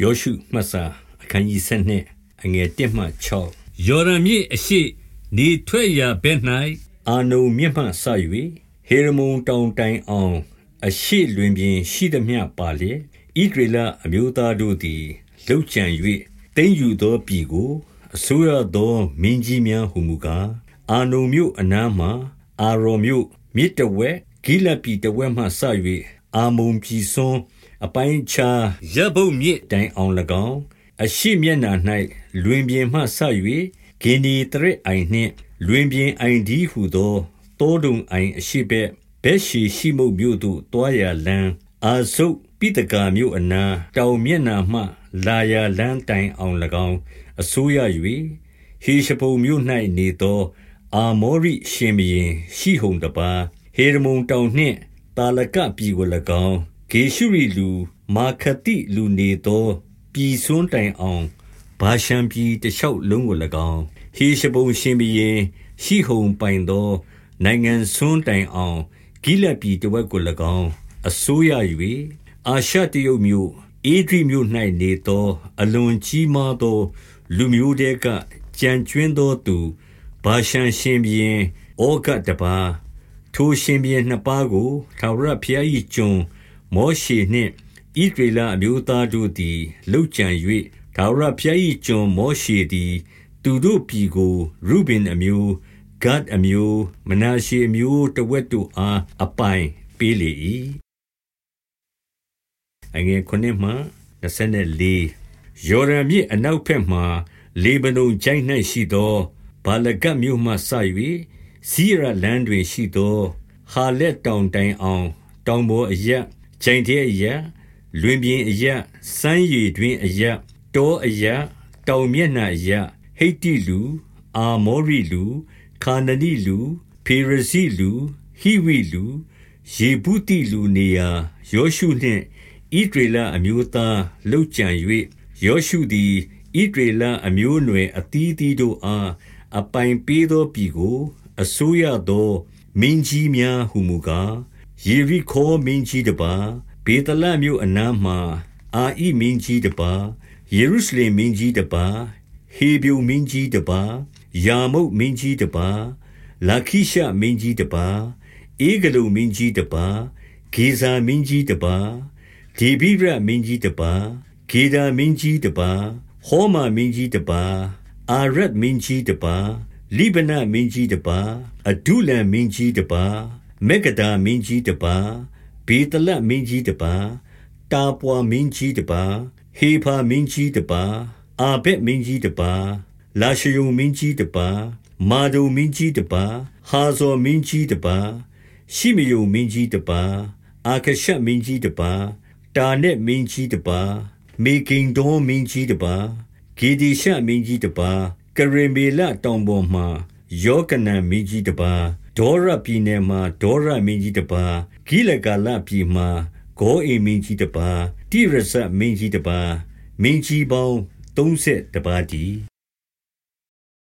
ယောရှုမှတ်စာအခန်းကြီး7အငယ်1မှ6ယော်ဒန်မြစ်အရှိနေထွက်ရာဘက်၌အာနုံမြစ်မှဆ၍ဟေရမုန်တောင်တိုင်အောင် အရှိလွင်ပြင်ရှိသည်မြပါလေဣဒရလအမျိုးသားတို့သည်လှုပ်ကြံ၍တင်းယူသောပြည်ကိုအစိုးရသောမင်းကြီးများဟုမူကားအာနုံမြို့အနားမှအာရောမြို့မြစ်တဝက်ဂိလပြည်တဝက်မှဆ၍အာမုံပြည်စွန်း အပိုင်းခြားရဘုတ်မြစ်တိုင်အောင်၎င်းအရှိမျက်နာ၌လွင်ပြင်မှဆ၍ဂင်းဒီတရအိုင်နှင့် လွင်ပြင်အိုင်ဒီဟုသောတောတုံအိုင်အရှိဘက်ဘက်ရှိရှိမုတ်မြို့သို့တွားရလန်းအာဆုတ်ပိတကာမြို့အနာတောင်မျက်နာမှ လာရလန်းတိုင်အောင်၎င်းအစိုးရ၍ဟေရှပုံမြို့၌နေသော အာမောရိရှင်ဘရင်ရှိဟုန်တပါဟေရမုန်တောင်နှင့်တာလကပြည်ကို၎င်း ဂေရှုရီလူမာခတိလူနေသောပြည်စွန်းတိုင်အောင်ဘာရှံပြည်တလျှောက်လုံးကို၎င်းဟေရှဘုံရှင်ဘီရင်ရှိဟုန်ပိုင်သော နိုင်ငံစွန်းတိုင်အောင်ဂိလက်ပြည်တဝက်ကို၎င်းအစိုးရ၍အာရှတရုတ်မြို့အေဒြိမြို့၌နေသော အလွန်ကြီးမားသော လူမျိုးတဲကကြံကျွင်းသောသူဘာရှံရှင်ဘီရင်ဩကတပါထိုရှင်ဘီရင်နှစ်ပါးကိုထာဝရဘုရား၏ကျွန် မောရှေနှင့်ဣသရေလအမျိုးသားတို့သည်လှုပ်ကြံ၍ထာဝရဘုရား၏ကျွန်မောရှေသည် သူတို့ပြည်ကိုရုဗင်အမျိုး၊ဂဒ်အမျိုး၊မနာရှေအမျိုးတဝက်တို့အားအပိုင်ပေးလေ၏။ယော်ဒန်မြစ်အနောက်ဘက်မှာလေဗနုန်ချိုင့်၌ရှိသောဗာလဂဒ်မြို့မှစ၍စိရလမ်းတွင်ရှိသောဟာလက်တောင်တိုင်အောင် တောင်ပေါ်အရပ်၊ ချိုင့်ထဲအရပ်လွင်ပြင်အရပ်စမ်းရည်တွင်အရပ်တောအရပ်တောင်မျက်နှာအရပ်ဟိတ္တိလူ အာမောရိလူခါနနိလူဖေရစီလူဟိဝိလူယေဗုတိလူနေရာယောရှုနှင့်ဣဒရေလအမျိုးသားလှုပ်ကြံ၍ယောရှုသည်ဣဒရေလအမျိုးအနွယ်အသီးသီးတို့အားအပိုင်ပေးသောပြည်ကို အစိုးရသောမင်းကြီးများဟုမူကား ယေရိခေါမင်းကြီးတပါဘေသလမြို့အနားမှာအာဣမင်းကြီးတပါယေရုရှလင်မင်းကြီးတပါဟေဗြုန်မင်းကြီးတပါယာမုတ်မင်းကြီးတပါလာခိရှမင်းကြီးတပါဧဂလုမင်းကြီးတပါဂေဇာမင်းကြီးတပါဒေဘိရမင်းကြီးတပါဂေဒာမင်းကြီးတပါဟောမာမင်းကြီးတပါအာရတ်မင်းကြီးတပါလိဗနမင်းကြီးတပါအဒုလံမင်းကြီးတပါ မေဂဒါမင်းကြီးတပါဘေတလမင်းကြီးတပါတာပွားမင်းကြီးတပါဟေဖာမင်းကြီးတပါအာဘက်မင်းကြီးတပါလာရှယုံမင်းကြီးတပါမာဒုံမင်းကြီးတပါဟာဇော်မင်းကြီးတပါရှိမယုံမင်းကြီးတပါအာခရှမင်းကြီးတပါတာနက်မင်းကြီးတပါမေကိန်ဒေါမင်းကြီးတပါဂေဒီရှမင်းကြီးတပါကရင်မေလတောင်ပေါ်မှယောကနံမင်းကြီးတပါ ဒေါရပြည်နယ်မှာ ဒေါရမင်းကြီးတပါဂိလဂါလပြည်မှာ ဂေါအိမ်မင်းကြီးတပါတိရဇမင်းကြီးတပါမင်းကြီးပေါင်း30တပါးတည်း